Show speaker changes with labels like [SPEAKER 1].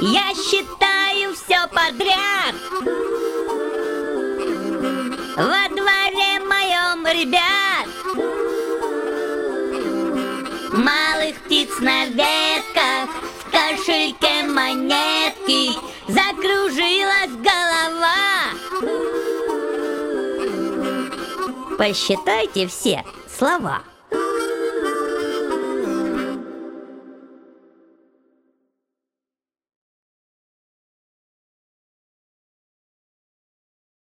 [SPEAKER 1] Я считаю все подряд. Во дворе моем, ребят. Малых птиц на ветках В кошельке монетки Закружилась голова. Посчитайте все слова.